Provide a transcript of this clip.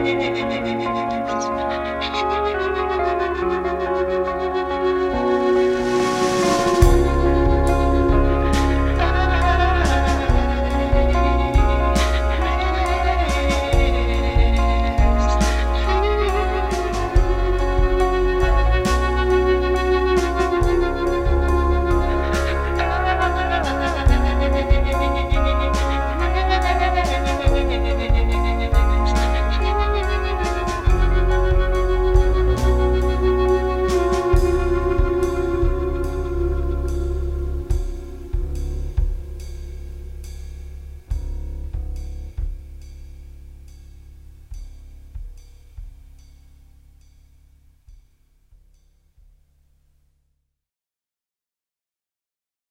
フフフフ。